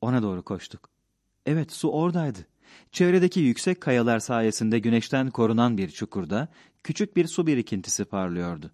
Ona doğru koştuk. Evet, su oradaydı. Çevredeki yüksek kayalar sayesinde güneşten korunan bir çukurda küçük bir su birikintisi parlıyordu.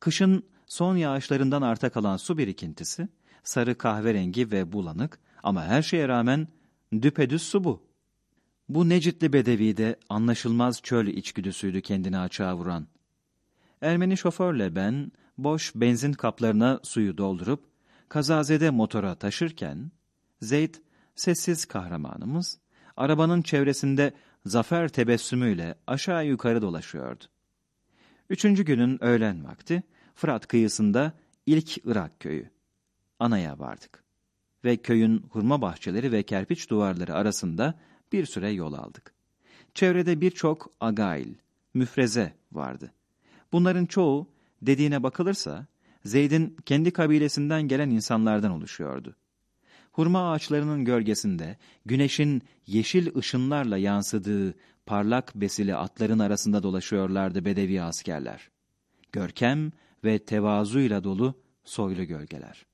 Kışın son yağışlarından arta kalan su birikintisi, sarı kahverengi ve bulanık ama her şeye rağmen düpedüz su bu. Bu Necitli Bedevi'de anlaşılmaz çöl içgüdüsüydü kendini açığa vuran. Ermeni şoförle ben boş benzin kaplarına suyu doldurup kazazede motora taşırken Zeyd sessiz kahramanımız arabanın çevresinde zafer tebessümüyle aşağı yukarı dolaşıyordu. Üçüncü günün öğlen vakti Fırat kıyısında ilk Irak köyü. Anaya vardık. Ve köyün hurma bahçeleri ve kerpiç duvarları arasında bir süre yol aldık. Çevrede birçok agail, müfreze vardı. Bunların çoğu dediğine bakılırsa Zeyd'in kendi kabilesinden gelen insanlardan oluşuyordu. Hurma ağaçlarının gölgesinde güneşin yeşil ışınlarla yansıdığı parlak besili atların arasında dolaşıyorlardı bedevi askerler. Görkem ve tevazuyla dolu soylu gölgeler.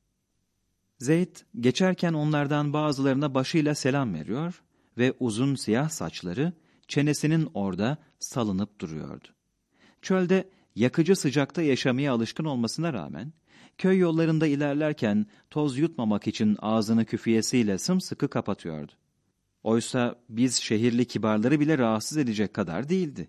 Zeyd geçerken onlardan bazılarına başıyla selam veriyor ve uzun siyah saçları çenesinin orada salınıp duruyordu. Çölde yakıcı sıcakta yaşamaya alışkın olmasına rağmen, köy yollarında ilerlerken toz yutmamak için ağzını küfiyesiyle sımsıkı kapatıyordu. Oysa biz şehirli kibarları bile rahatsız edecek kadar değildi.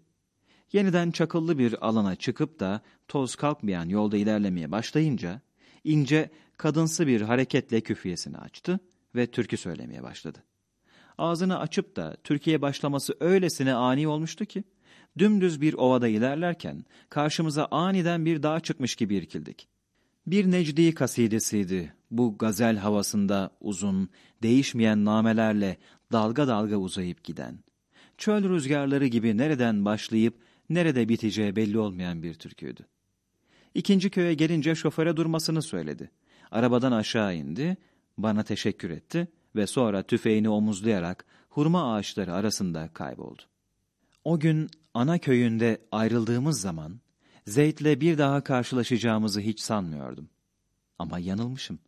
Yeniden çakıllı bir alana çıkıp da toz kalkmayan yolda ilerlemeye başlayınca, ince, kadınsı bir hareketle küfiyesini açtı ve türkü söylemeye başladı. Ağzını açıp da Türkiye başlaması öylesine ani olmuştu ki, dümdüz bir ovada ilerlerken karşımıza aniden bir dağ çıkmış gibi irkildik. Bir Necdi kasidesiydi bu gazel havasında uzun, değişmeyen namelerle dalga dalga uzayıp giden. Çöl rüzgarları gibi nereden başlayıp nerede biteceği belli olmayan bir türküydü. İkinci köye gelince şoföre durmasını söyledi. Arabadan aşağı indi, bana teşekkür etti ve sonra tüfeğini omuzlayarak hurma ağaçları arasında kayboldu. O gün ana köyünde ayrıldığımız zaman Zeyd'le bir daha karşılaşacağımızı hiç sanmıyordum. Ama yanılmışım.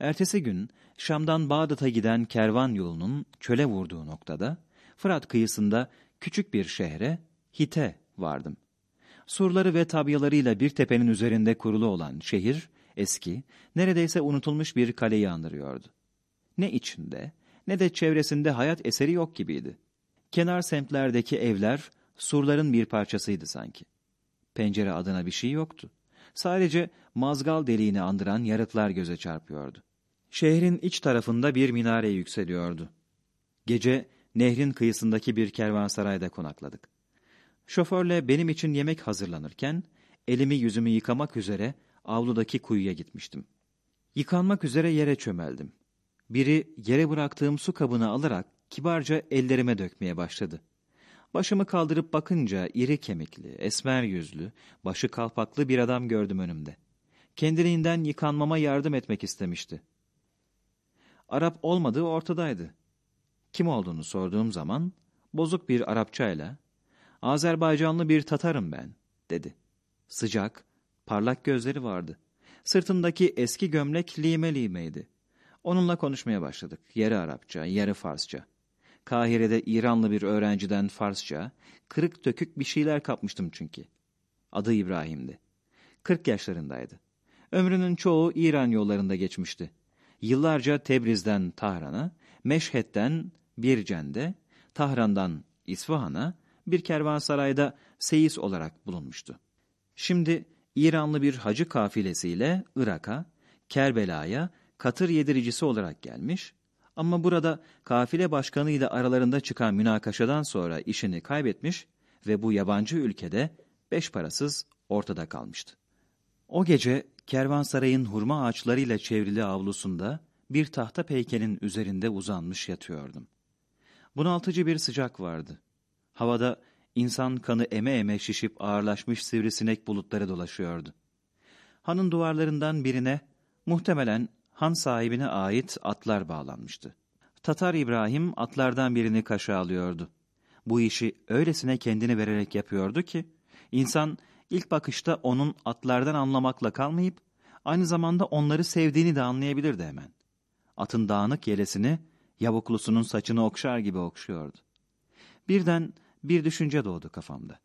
Ertesi gün Şam'dan Bağdat'a giden kervan yolunun çöle vurduğu noktada Fırat kıyısında küçük bir şehre Hite vardım. Surları ve tabyalarıyla bir tepenin üzerinde kurulu olan şehir eski, neredeyse unutulmuş bir kaleyi andırıyordu. Ne içinde ne de çevresinde hayat eseri yok gibiydi. Kenar semtlerdeki evler surların bir parçasıydı sanki. Pencere adına bir şey yoktu. Sadece mazgal deliğini andıran yarıklar göze çarpıyordu. Şehrin iç tarafında bir minare yükseliyordu. Gece nehrin kıyısındaki bir kervansarayda konakladık. Şoförle benim için yemek hazırlanırken elimi yüzümü yıkamak üzere avludaki kuyuya gitmiştim. Yıkanmak üzere yere çömeldim. Biri yere bıraktığım su kabını alarak kibarca ellerime dökmeye başladı. Başımı kaldırıp bakınca iri kemikli, esmer yüzlü, başı kalpaklı bir adam gördüm önümde. Kendiliğinden yıkanmama yardım etmek istemişti. Arap olmadığı ortadaydı. Kim olduğunu sorduğum zaman bozuk bir Arapçayla Azerbaycanlı bir Tatarım ben dedi. Sıcak, parlak gözleri vardı. Sırtındaki eski gömlek lime limeydi. Onunla konuşmaya başladık. Yarı Arapça, yarı Farsça. Kahire'de İranlı bir öğrenciden Farsça, kırık dökük bir şeyler kapmıştım çünkü. Adı İbrahim'di. Kırk yaşlarındaydı. Ömrünün çoğu İran yollarında geçmişti. Yıllarca Tebriz'den Tahran'a, Meşhed'den Bircen'de, Tahran'dan İsfahan'a, bir kervansarayda seyis olarak bulunmuştu. Şimdi İranlı bir hacı kafilesiyle Irak'a, Kerbela'ya katır yediricisi olarak gelmiş ama burada kafile başkanı ile aralarında çıkan münakaşadan sonra işini kaybetmiş ve bu yabancı ülkede beş parasız ortada kalmıştı. O gece kervansarayın hurma ağaçlarıyla çevrili avlusunda bir tahta peykenin üzerinde uzanmış yatıyordum. Bunaltıcı bir sıcak vardı. Havada insan kanı eme eme şişip ağırlaşmış sivrisinek bulutları dolaşıyordu. Hanın duvarlarından birine muhtemelen han sahibine ait atlar bağlanmıştı. Tatar İbrahim atlardan birini kaşa alıyordu. Bu işi öylesine kendini vererek yapıyordu ki, insan ilk bakışta onun atlardan anlamakla kalmayıp, aynı zamanda onları sevdiğini de anlayabilirdi hemen. atın dağınık yelesini yavuklusunun saçını okşar gibi okşuyordu. Birden bir düşünce doğdu kafamda.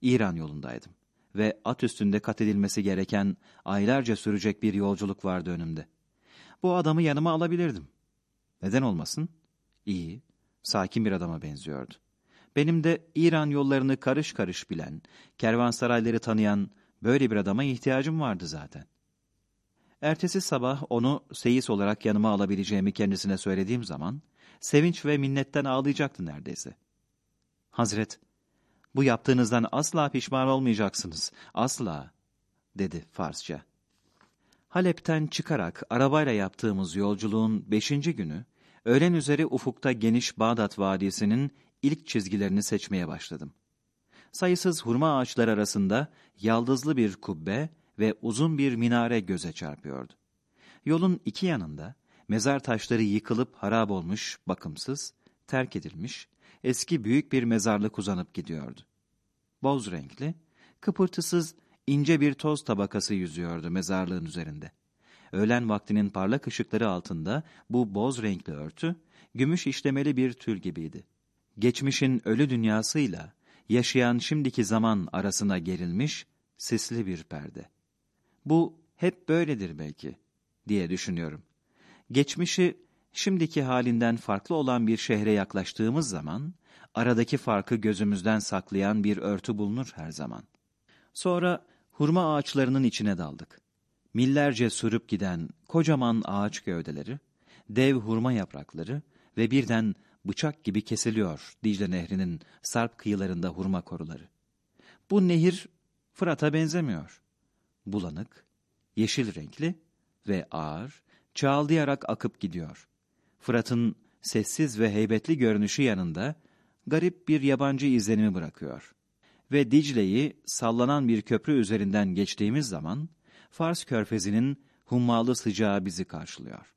İran yolundaydım ve at üstünde kat edilmesi gereken aylarca sürecek bir yolculuk vardı önümde. Bu adamı yanıma alabilirdim. Neden olmasın? İyi, sakin bir adama benziyordu. Benim de İran yollarını karış karış bilen, kervansarayları tanıyan böyle bir adama ihtiyacım vardı zaten. Ertesi sabah onu seyis olarak yanıma alabileceğimi kendisine söylediğim zaman, sevinç ve minnetten ağlayacaktı neredeyse. Hazret, bu yaptığınızdan asla pişman olmayacaksınız, asla, dedi Farsça. Halep'ten çıkarak arabayla yaptığımız yolculuğun beşinci günü, öğlen üzeri ufukta geniş Bağdat Vadisi'nin ilk çizgilerini seçmeye başladım. Sayısız hurma ağaçlar arasında yaldızlı bir kubbe ve uzun bir minare göze çarpıyordu. Yolun iki yanında mezar taşları yıkılıp harap olmuş, bakımsız, terk edilmiş, eski büyük bir mezarlık uzanıp gidiyordu. Boz renkli, kıpırtısız ince bir toz tabakası yüzüyordu mezarlığın üzerinde. Öğlen vaktinin parlak ışıkları altında bu boz renkli örtü, gümüş işlemeli bir tül gibiydi. Geçmişin ölü dünyasıyla yaşayan şimdiki zaman arasına gerilmiş, sisli bir perde. Bu hep böyledir belki, diye düşünüyorum. Geçmişi şimdiki halinden farklı olan bir şehre yaklaştığımız zaman, aradaki farkı gözümüzden saklayan bir örtü bulunur her zaman. Sonra hurma ağaçlarının içine daldık. Millerce sürüp giden kocaman ağaç gövdeleri, dev hurma yaprakları ve birden bıçak gibi kesiliyor Dicle Nehri'nin sarp kıyılarında hurma koruları. Bu nehir Fırat'a benzemiyor. Bulanık, yeşil renkli ve ağır, çağaldayarak akıp gidiyor. Fırat'ın sessiz ve heybetli görünüşü yanında garip bir yabancı izlenimi bırakıyor. Ve Dicle'yi sallanan bir köprü üzerinden geçtiğimiz zaman Fars körfezinin hummalı sıcağı bizi karşılıyor.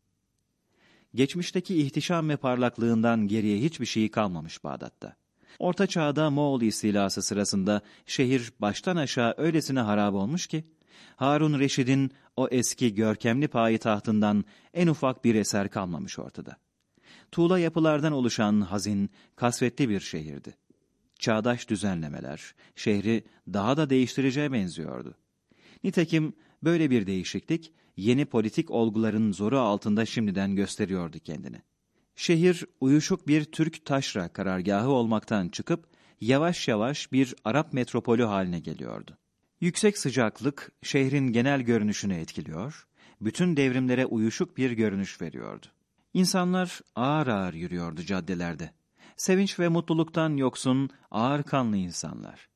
Geçmişteki ihtişam ve parlaklığından geriye hiçbir şey kalmamış Bağdat'ta. Orta Çağ'da Moğol istilası sırasında şehir baştan aşağı öylesine harap olmuş ki, Harun Reşid'in o eski görkemli payitahtından en ufak bir eser kalmamış ortada. Tuğla yapılardan oluşan hazin, kasvetli bir şehirdi. Çağdaş düzenlemeler, şehri daha da değiştireceğe benziyordu. Nitekim böyle bir değişiklik, yeni politik olguların zoru altında şimdiden gösteriyordu kendini. Şehir, uyuşuk bir Türk taşra karargahı olmaktan çıkıp, yavaş yavaş bir Arap metropolü haline geliyordu. Yüksek sıcaklık şehrin genel görünüşünü etkiliyor, bütün devrimlere uyuşuk bir görünüş veriyordu. İnsanlar ağır ağır yürüyordu caddelerde. Sevinç ve mutluluktan yoksun, ağır kanlı insanlar.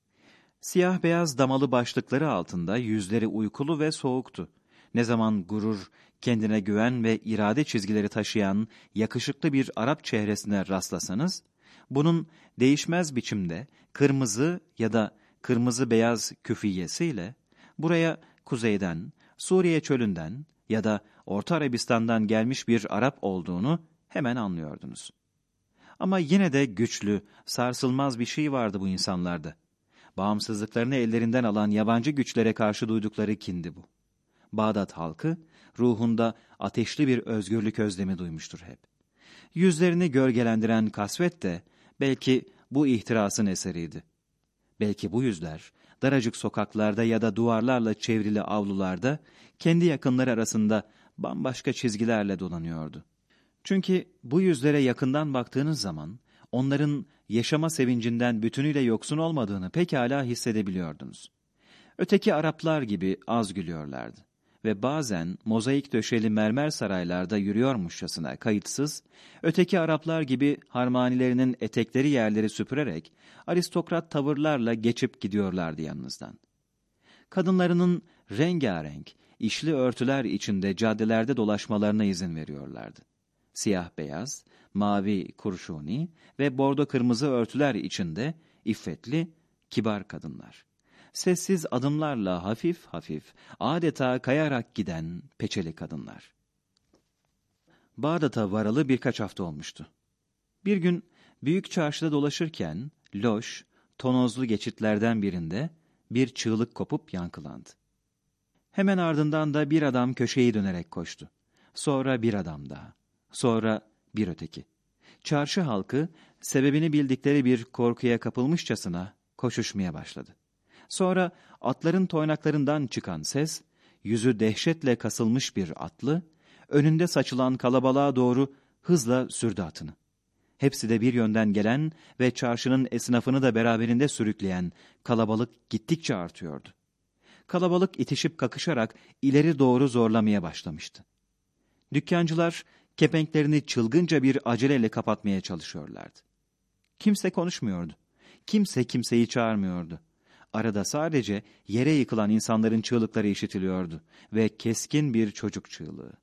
Siyah beyaz damalı başlıkları altında yüzleri uykulu ve soğuktu. Ne zaman gurur, kendine güven ve irade çizgileri taşıyan yakışıklı bir Arap çehresine rastlasanız, bunun değişmez biçimde kırmızı ya da kırmızı beyaz küfiyesiyle buraya kuzeyden, Suriye çölünden ya da Orta Arabistan'dan gelmiş bir Arap olduğunu hemen anlıyordunuz. Ama yine de güçlü, sarsılmaz bir şey vardı bu insanlarda. Bağımsızlıklarını ellerinden alan yabancı güçlere karşı duydukları kindi bu. Bağdat halkı, ruhunda ateşli bir özgürlük özlemi duymuştur hep. Yüzlerini gölgelendiren kasvet de belki bu ihtirasın eseriydi. Belki bu yüzler, daracık sokaklarda ya da duvarlarla çevrili avlularda, kendi yakınları arasında bambaşka çizgilerle dolanıyordu. Çünkü bu yüzlere yakından baktığınız zaman, onların yaşama sevincinden bütünüyle yoksun olmadığını pekala hissedebiliyordunuz. Öteki Araplar gibi az gülüyorlardı ve bazen mozaik döşeli mermer saraylarda yürüyormuşçasına kayıtsız, öteki Araplar gibi harmanilerinin etekleri yerleri süpürerek aristokrat tavırlarla geçip gidiyorlardı yanınızdan. Kadınlarının rengarenk, işli örtüler içinde caddelerde dolaşmalarına izin veriyorlardı. Siyah beyaz, mavi kurşuni ve bordo kırmızı örtüler içinde iffetli, kibar kadınlar sessiz adımlarla hafif hafif, adeta kayarak giden peçeli kadınlar. Bağdat'a varalı birkaç hafta olmuştu. Bir gün büyük çarşıda dolaşırken loş, tonozlu geçitlerden birinde bir çığlık kopup yankılandı. Hemen ardından da bir adam köşeyi dönerek koştu. Sonra bir adam daha. Sonra bir öteki. Çarşı halkı sebebini bildikleri bir korkuya kapılmışçasına koşuşmaya başladı. Sonra atların toynaklarından çıkan ses, yüzü dehşetle kasılmış bir atlı, önünde saçılan kalabalığa doğru hızla sürdü atını. Hepsi de bir yönden gelen ve çarşının esnafını da beraberinde sürükleyen kalabalık gittikçe artıyordu. Kalabalık itişip kakışarak ileri doğru zorlamaya başlamıştı. Dükkancılar kepenklerini çılgınca bir aceleyle kapatmaya çalışıyorlardı. Kimse konuşmuyordu. Kimse kimseyi çağırmıyordu. Arada sadece yere yıkılan insanların çığlıkları işitiliyordu ve keskin bir çocuk çığlığı.